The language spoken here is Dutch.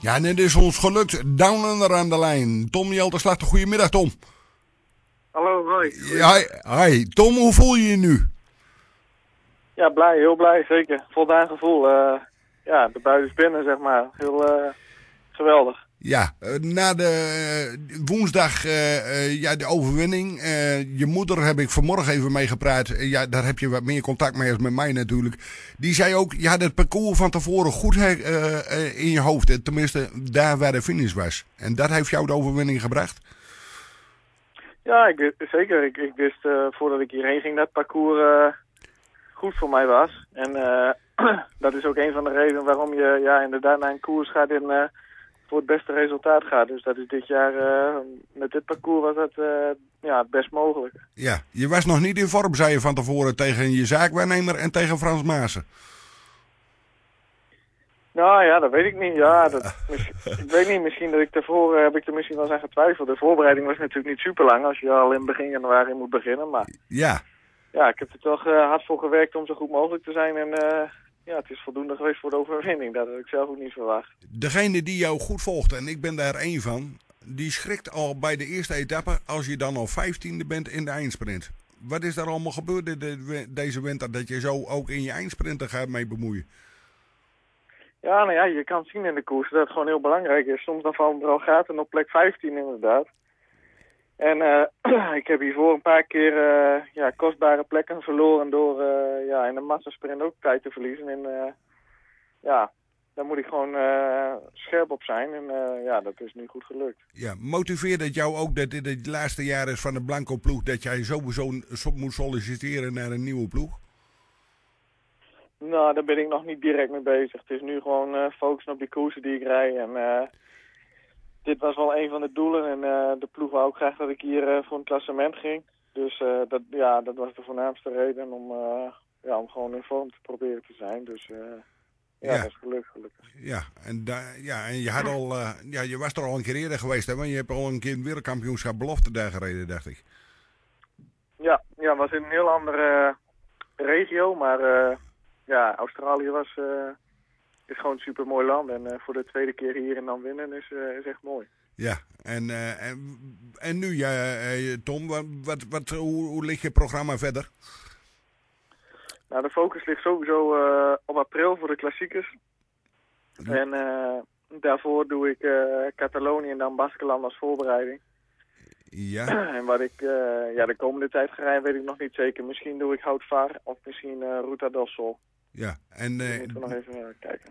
Ja, en het is ons gelukt. Down Under aan de lijn. Tom Jelterslag, goedemiddag Tom. Hallo, hoi. Ja, hi, hi. Tom, hoe voel je je nu? Ja, blij, heel blij, zeker. Voldaan gevoel. eh, ja, de buiten is binnen, zeg maar. Heel eh, geweldig. Ja, eh, na de eh, woensdag eh, ja, de overwinning. Je moeder heb ik vanmorgen even mee gepraat. Ja, daar heb je wat meer contact mee als met mij natuurlijk. Die zei ook, je had het parcours van tevoren goed in je hoofd. Tenminste, daar waar de finish was. En dat heeft jou de overwinning gebracht? Ja, ik, zeker. Ik, ik wist voordat ik hierheen ging dat parcours goed voor mij was. En dat is ook een van de redenen waarom je ja, inderdaad naar een koers gaat eh, voor het beste resultaat gaat. Dus dat is dit jaar, eh, met dit parcours was dat eh, ja, het best mogelijk. Ja, je was nog niet in vorm, zei je van tevoren, tegen je zaakwaarnemer en tegen Frans Maassen. Nou ja, dat weet ik niet. Ja, dat, ik weet niet. Misschien dat ik eh, heb ik er misschien wel eens aan getwijfeld. De voorbereiding was natuurlijk niet super lang als je al in begin januari moet beginnen. Maar Ja, ja, ik heb er toch eh, hard voor gewerkt om zo goed mogelijk te zijn. En ja, het is voldoende geweest voor de overwinning. Dat had ik zelf ook niet verwacht. degene die jou goed volgt, en ik ben daar één van, die schrikt al bij de eerste etappe als je dan al vijftiende bent in de eindsprint. Wat is daar allemaal gebeurd de- de- deze winter dat je zo ook in je eindsprinten gaat mee bemoeien? Ja, nou ja, je kan zien in de koers dat het gewoon heel belangrijk is. Soms dan vallen er al gaten op plek 15 inderdaad. En eh, ik heb hiervoor een paar keer eh, ja, kostbare plekken verloren door eh, ja, in de massasprint ook tijd te verliezen. En ja, daar moet ik gewoon scherp op zijn. En ja, dat is nu goed gelukt. Ja, motiveert het jou ook dat dit het laatste jaar is van de Blanco ploeg dat jij sowieso so- moet solliciteren naar een nieuwe ploeg? Nou, daar ben ik nog niet direct mee bezig. Het is nu gewoon focussen op die koersen die ik rij. En dit was wel een van de doelen. En eh, de ploeg wou ook graag dat ik hier eh, voor een klassement ging. Dus eh, dat, ja, dat was de voornaamste reden om, ja, om gewoon in vorm te proberen te zijn. Dus ja, Ja. dat is gelukt, gelukkig. Ja, en, daar ja, en je, had al, ja, je was er al een keer eerder geweest, hè? Want je hebt al een keer een wereldkampioenschap belofte daar gereden, dacht ik. Ja, ja, was in een heel andere regio. Maar ja, Australië was, eh, is gewoon een super mooi land. En eh, voor de tweede keer hier en dan winnen is, eh, is echt mooi. Ja, en, eh, en, en nu, Tom, wat, wat, hoe, hoe ligt je programma verder? Nou, de focus ligt sowieso op april voor de klassiekers. Ja. En daarvoor doe ik Catalonië en dan Baskeland als voorbereiding. Ja, en wat ik ja, de komende tijd ga rijden, weet ik nog niet zeker. Misschien doe ik Houtvaar of misschien eh Ruta del Sol. ja. En eh, moeten we nog even kijken.